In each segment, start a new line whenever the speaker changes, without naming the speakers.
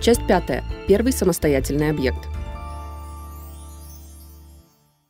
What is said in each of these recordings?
Часть пятая. Первый самостоятельный объект.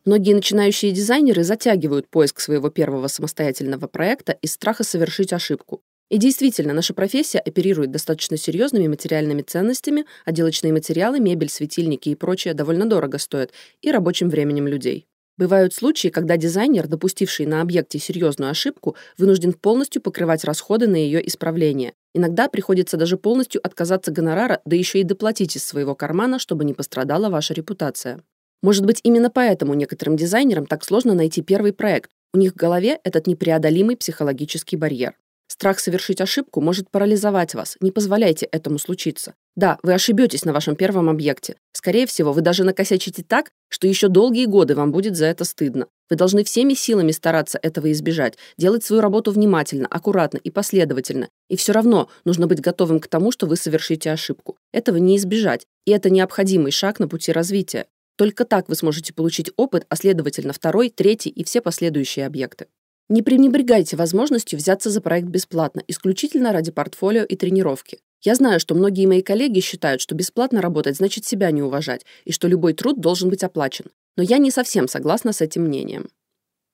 Многие начинающие дизайнеры затягивают поиск своего первого самостоятельного проекта из страха совершить ошибку. И действительно, наша профессия оперирует достаточно серьезными материальными ценностями, отделочные материалы, мебель, светильники и прочее довольно дорого стоят, и рабочим временем людей. Бывают случаи, когда дизайнер, допустивший на объекте серьезную ошибку, вынужден полностью покрывать расходы на ее исправление. Иногда приходится даже полностью отказаться гонорара, да еще и доплатить из своего кармана, чтобы не пострадала ваша репутация. Может быть, именно поэтому некоторым дизайнерам так сложно найти первый проект. У них в голове этот непреодолимый психологический барьер. Страх совершить ошибку может парализовать вас. Не позволяйте этому случиться. Да, вы ошибетесь на вашем первом объекте. Скорее всего, вы даже накосячите так, что еще долгие годы вам будет за это стыдно. Вы должны всеми силами стараться этого избежать, делать свою работу внимательно, аккуратно и последовательно. И все равно нужно быть готовым к тому, что вы совершите ошибку. Этого не избежать, и это необходимый шаг на пути развития. Только так вы сможете получить опыт, а следовательно второй, третий и все последующие объекты. Не пренебрегайте возможностью взяться за проект бесплатно, исключительно ради портфолио и тренировки. Я знаю, что многие мои коллеги считают, что бесплатно работать значит себя не уважать, и что любой труд должен быть оплачен. Но я не совсем согласна с этим мнением.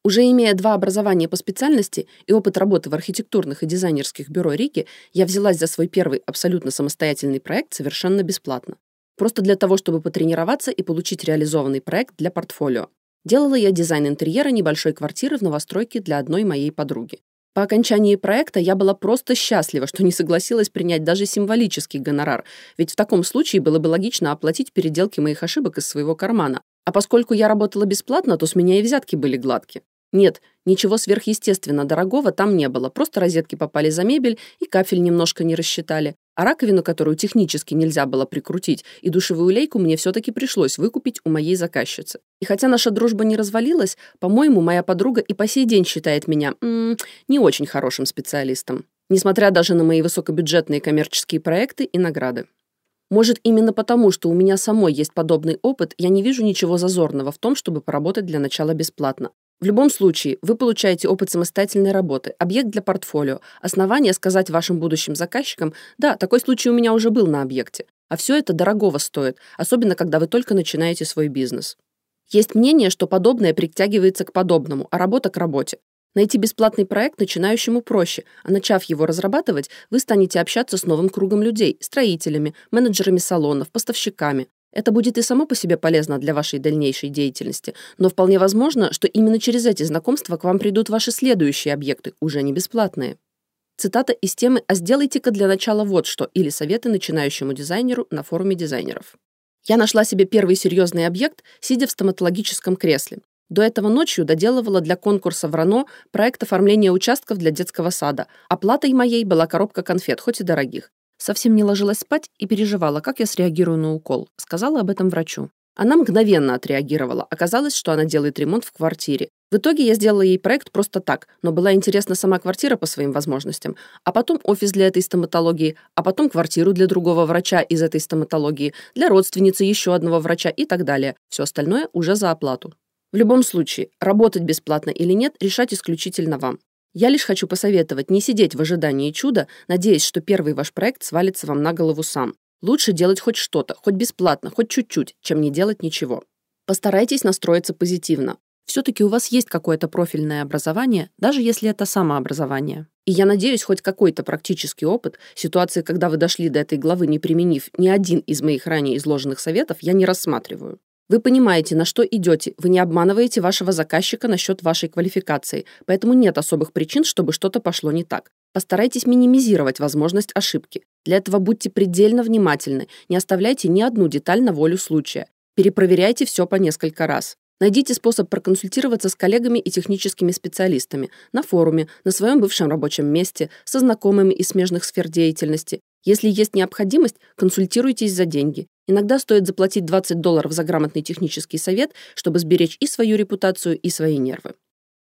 Уже имея два образования по специальности и опыт работы в архитектурных и дизайнерских бюро Риги, я взялась за свой первый абсолютно самостоятельный проект совершенно бесплатно. Просто для того, чтобы потренироваться и получить реализованный проект для портфолио. Делала я дизайн интерьера небольшой квартиры в новостройке для одной моей подруги. По окончании проекта я была просто счастлива, что не согласилась принять даже символический гонорар, ведь в таком случае было бы логично оплатить переделки моих ошибок из своего кармана. А поскольку я работала бесплатно, то с меня и взятки были гладкие. Нет, ничего сверхъестественно дорогого там не было, просто розетки попали за мебель и кафель немножко не рассчитали. А раковину, которую технически нельзя было прикрутить, и душевую лейку мне все-таки пришлось выкупить у моей заказчицы. И хотя наша дружба не развалилась, по-моему, моя подруга и по сей день считает меня м -м, не очень хорошим специалистом. Несмотря даже на мои высокобюджетные коммерческие проекты и награды. Может, именно потому, что у меня самой есть подобный опыт, я не вижу ничего зазорного в том, чтобы поработать для начала бесплатно. В любом случае, вы получаете опыт самостоятельной работы, объект для портфолио, основание сказать вашим будущим заказчикам «Да, такой случай у меня уже был на объекте». А все это дорогого стоит, особенно когда вы только начинаете свой бизнес. Есть мнение, что подобное притягивается к подобному, а работа к работе. Найти бесплатный проект начинающему проще, а начав его разрабатывать, вы станете общаться с новым кругом людей, строителями, менеджерами салонов, поставщиками. Это будет и само по себе полезно для вашей дальнейшей деятельности, но вполне возможно, что именно через эти знакомства к вам придут ваши следующие объекты, уже не бесплатные. Цитата из темы «А сделайте-ка для начала вот что» или советы начинающему дизайнеру на форуме дизайнеров. Я нашла себе первый серьезный объект, сидя в стоматологическом кресле. До этого ночью доделывала для конкурса в РАНО проект оформления участков для детского сада. Оплатой моей была коробка конфет, хоть и дорогих. Совсем не ложилась спать и переживала, как я среагирую на укол. Сказала об этом врачу. Она мгновенно отреагировала. Оказалось, что она делает ремонт в квартире. В итоге я сделала ей проект просто так, но была интересна сама квартира по своим возможностям, а потом офис для этой стоматологии, а потом квартиру для другого врача из этой стоматологии, для родственницы еще одного врача и так далее. Все остальное уже за оплату. В любом случае, работать бесплатно или нет, решать исключительно вам. Я лишь хочу посоветовать не сидеть в ожидании чуда, надеясь, что первый ваш проект свалится вам на голову сам. Лучше делать хоть что-то, хоть бесплатно, хоть чуть-чуть, чем не делать ничего. Постарайтесь настроиться позитивно. Все-таки у вас есть какое-то профильное образование, даже если это самообразование. И я надеюсь, хоть какой-то практический опыт, ситуации, когда вы дошли до этой главы, не применив ни один из моих ранее изложенных советов, я не рассматриваю. Вы понимаете, на что идете, вы не обманываете вашего заказчика насчет вашей квалификации, поэтому нет особых причин, чтобы что-то пошло не так. Постарайтесь минимизировать возможность ошибки. Для этого будьте предельно внимательны, не оставляйте ни одну деталь на волю случая. Перепроверяйте все по несколько раз. Найдите способ проконсультироваться с коллегами и техническими специалистами на форуме, на своем бывшем рабочем месте, со знакомыми из смежных сфер деятельности. Если есть необходимость, консультируйтесь за деньги. Иногда стоит заплатить 20 долларов за грамотный технический совет, чтобы сберечь и свою репутацию, и свои нервы.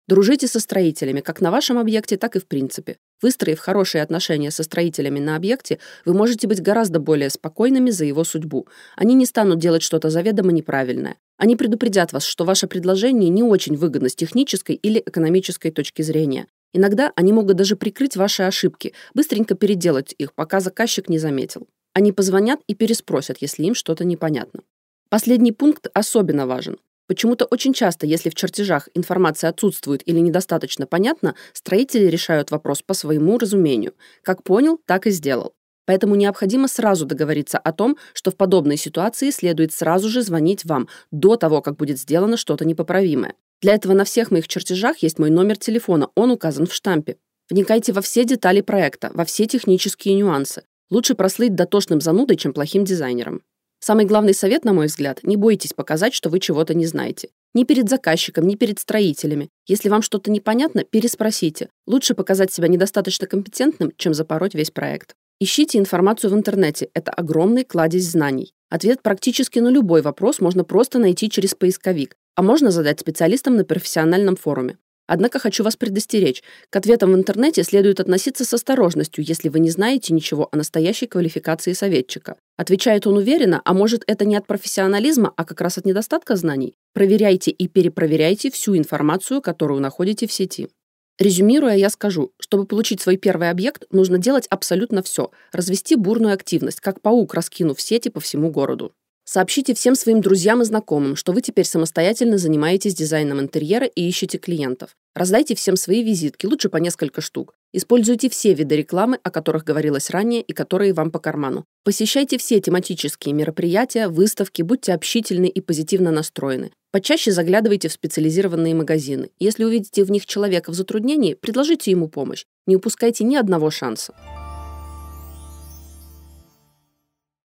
Дружите со строителями, как на вашем объекте, так и в принципе. Выстроив хорошие отношения со строителями на объекте, вы можете быть гораздо более спокойными за его судьбу. Они не станут делать что-то заведомо неправильное. Они предупредят вас, что ваше предложение не очень выгодно с технической или экономической точки зрения. Иногда они могут даже прикрыть ваши ошибки, быстренько переделать их, пока заказчик не заметил. Они позвонят и переспросят, если им что-то непонятно. Последний пункт особенно важен. Почему-то очень часто, если в чертежах информация отсутствует или недостаточно понятна, строители решают вопрос по своему разумению. Как понял, так и сделал. Поэтому необходимо сразу договориться о том, что в подобной ситуации следует сразу же звонить вам до того, как будет сделано что-то непоправимое. Для этого на всех моих чертежах есть мой номер телефона, он указан в штампе. Вникайте во все детали проекта, во все технические нюансы. Лучше прослыть дотошным занудой, чем плохим дизайнером. Самый главный совет, на мой взгляд, не бойтесь показать, что вы чего-то не знаете. Ни перед заказчиком, ни перед строителями. Если вам что-то непонятно, переспросите. Лучше показать себя недостаточно компетентным, чем запороть весь проект. Ищите информацию в интернете. Это огромный кладезь знаний. Ответ практически на любой вопрос можно просто найти через поисковик, а можно задать специалистам на профессиональном форуме. Однако хочу вас предостеречь. К ответам в интернете следует относиться с осторожностью, если вы не знаете ничего о настоящей квалификации советчика. Отвечает он уверенно, а может это не от профессионализма, а как раз от недостатка знаний? Проверяйте и перепроверяйте всю информацию, которую находите в сети. Резюмируя, я скажу, чтобы получить свой первый объект, нужно делать абсолютно все, развести бурную активность, как паук, раскинув сети по всему городу. Сообщите всем своим друзьям и знакомым, что вы теперь самостоятельно занимаетесь дизайном интерьера и ищете клиентов. Раздайте всем свои визитки, лучше по несколько штук. Используйте все виды рекламы, о которых говорилось ранее и которые вам по карману. Посещайте все тематические мероприятия, выставки, будьте общительны и позитивно настроены. Почаще заглядывайте в специализированные магазины. Если увидите в них человека в затруднении, предложите ему помощь. Не упускайте ни одного шанса.